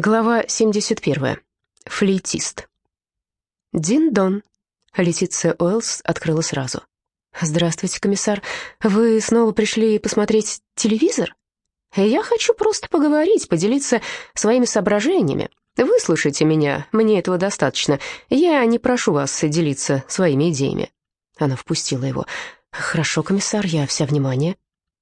Глава 71. Флейтист. Дин-дон. Летиция Уэллс открыла сразу. «Здравствуйте, комиссар. Вы снова пришли посмотреть телевизор? Я хочу просто поговорить, поделиться своими соображениями. Выслушайте меня, мне этого достаточно. Я не прошу вас делиться своими идеями». Она впустила его. «Хорошо, комиссар, я вся внимание».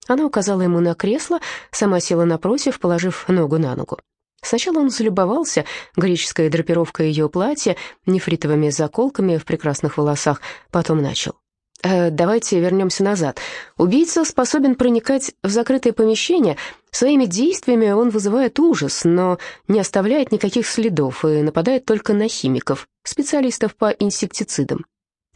Она указала ему на кресло, сама села напротив, положив ногу на ногу. Сначала он залюбовался греческой драпировкой ее платья, нефритовыми заколками в прекрасных волосах, потом начал. «Э, «Давайте вернемся назад. Убийца способен проникать в закрытое помещение. Своими действиями он вызывает ужас, но не оставляет никаких следов и нападает только на химиков, специалистов по инсектицидам.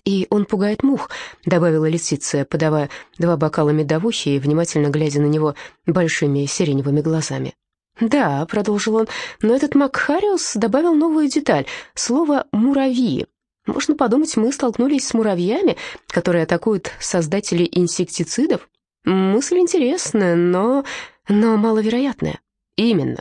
«И он пугает мух», — добавила Лисиция, подавая два бокала медовухи и внимательно глядя на него большими сиреневыми глазами. «Да», — продолжил он, — «но этот Макхариус добавил новую деталь — слово «муравьи». Можно подумать, мы столкнулись с муравьями, которые атакуют создателей инсектицидов. Мысль интересная, но... но маловероятная. Именно.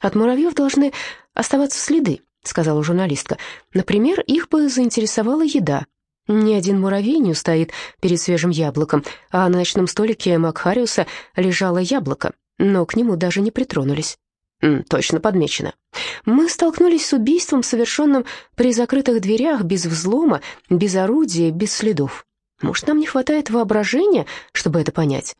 От муравьев должны оставаться следы, сказала журналистка. Например, их бы заинтересовала еда. Ни один муравей не устоит перед свежим яблоком, а на ночном столике Макхариуса лежало яблоко, но к нему даже не притронулись. Точно подмечено. Мы столкнулись с убийством, совершенным при закрытых дверях, без взлома, без орудия, без следов. Может, нам не хватает воображения, чтобы это понять?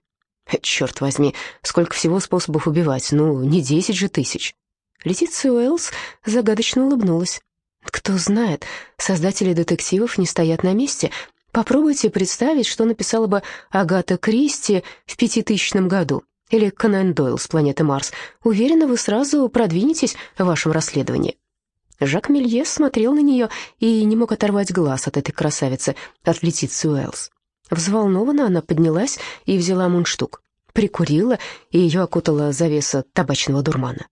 Черт возьми, сколько всего способов убивать, ну, не десять же тысяч. Летиция Уэллс загадочно улыбнулась. Кто знает, создатели детективов не стоят на месте. Попробуйте представить, что написала бы Агата Кристи в пятитысячном году. Или Конан Дойл с планеты Марс. Уверена, вы сразу продвинетесь в вашем расследовании». Жак Мелье смотрел на нее и не мог оторвать глаз от этой красавицы, от Летиции Уэллс. Взволнованно она поднялась и взяла мундштук. Прикурила, и ее окутала завеса табачного дурмана.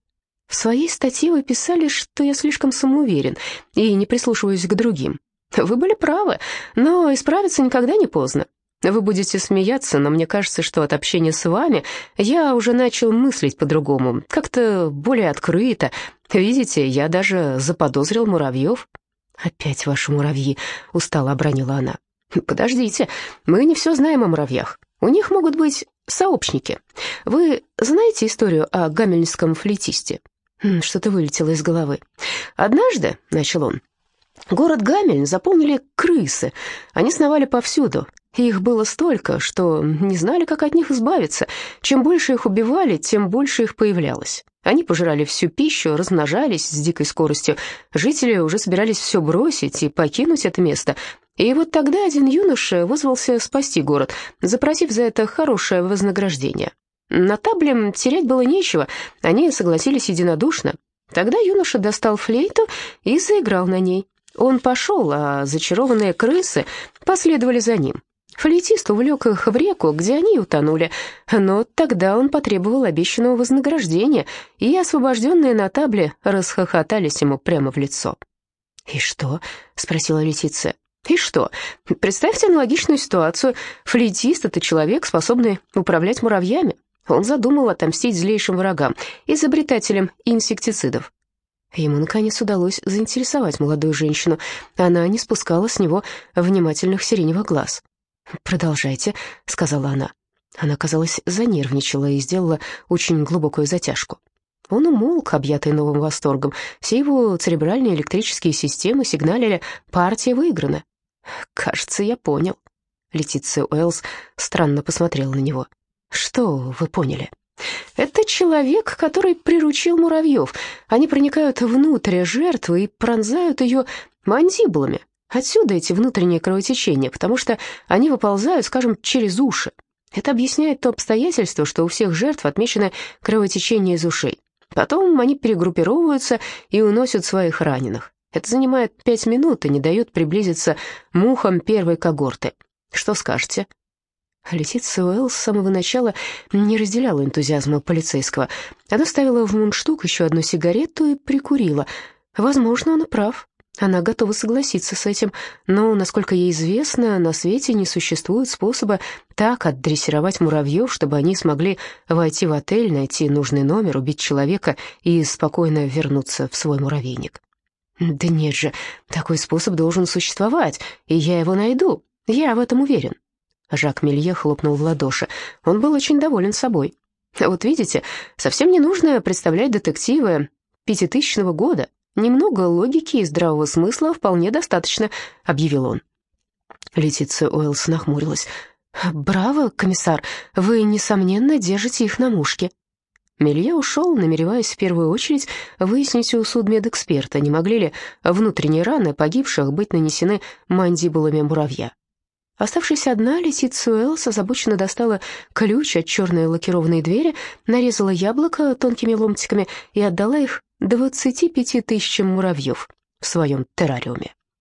В своей статье вы писали, что я слишком самоуверен и не прислушиваюсь к другим. Вы были правы, но исправиться никогда не поздно. Вы будете смеяться, но мне кажется, что от общения с вами я уже начал мыслить по-другому, как-то более открыто. Видите, я даже заподозрил муравьев. «Опять ваши муравьи», — устало обронила она. «Подождите, мы не все знаем о муравьях. У них могут быть сообщники. Вы знаете историю о гамельнском флейтисте?» Что-то вылетело из головы. «Однажды», — начал он, — «город Гамельн заполнили крысы. Они сновали повсюду, их было столько, что не знали, как от них избавиться. Чем больше их убивали, тем больше их появлялось. Они пожирали всю пищу, размножались с дикой скоростью. Жители уже собирались все бросить и покинуть это место. И вот тогда один юноша вызвался спасти город, запросив за это хорошее вознаграждение. На табле терять было нечего, они согласились единодушно. Тогда юноша достал флейту и заиграл на ней. Он пошел, а зачарованные крысы последовали за ним. Флейтист увлек их в реку, где они утонули, но тогда он потребовал обещанного вознаграждения, и освобожденные на табле расхохотались ему прямо в лицо. «И что?» — спросила Летиция. «И что? Представьте аналогичную ситуацию. Флейтист — это человек, способный управлять муравьями. Он задумал отомстить злейшим врагам, изобретателям инсектицидов. Ему, наконец, удалось заинтересовать молодую женщину. Она не спускала с него внимательных сиреневых глаз. «Продолжайте», — сказала она. Она, казалось, занервничала и сделала очень глубокую затяжку. Он умолк, объятый новым восторгом. Все его церебральные электрические системы сигналили «партия выиграна». «Кажется, я понял». Летиция Уэллс странно посмотрела на него. «Что вы поняли?» «Это человек, который приручил муравьев. Они проникают внутрь жертвы и пронзают ее мандибулами. Отсюда эти внутренние кровотечения, потому что они выползают, скажем, через уши. Это объясняет то обстоятельство, что у всех жертв отмечено кровотечение из ушей. Потом они перегруппировываются и уносят своих раненых. Это занимает пять минут и не дает приблизиться мухам первой когорты. Что скажете?» Летиция Уэлл с самого начала не разделяла энтузиазма полицейского. Она ставила в мундштук еще одну сигарету и прикурила. Возможно, он прав. Она готова согласиться с этим, но, насколько ей известно, на свете не существует способа так отдрессировать муравьев, чтобы они смогли войти в отель, найти нужный номер, убить человека и спокойно вернуться в свой муравейник. «Да нет же, такой способ должен существовать, и я его найду, я в этом уверен». Жак Мелье хлопнул в ладоши. Он был очень доволен собой. «Вот видите, совсем не нужно представлять детективы пятитысячного года. Немного логики и здравого смысла вполне достаточно», — объявил он. Летиция Уэллс нахмурилась. «Браво, комиссар, вы, несомненно, держите их на мушке». Мелье ушел, намереваясь в первую очередь выяснить у судмедэксперта, не могли ли внутренние раны погибших быть нанесены мандибулами муравья. Оставшись одна, Летиция Уэллс озабоченно достала ключ от черной лакированной двери, нарезала яблоко тонкими ломтиками и отдала их 25 тысячам муравьев в своем террариуме.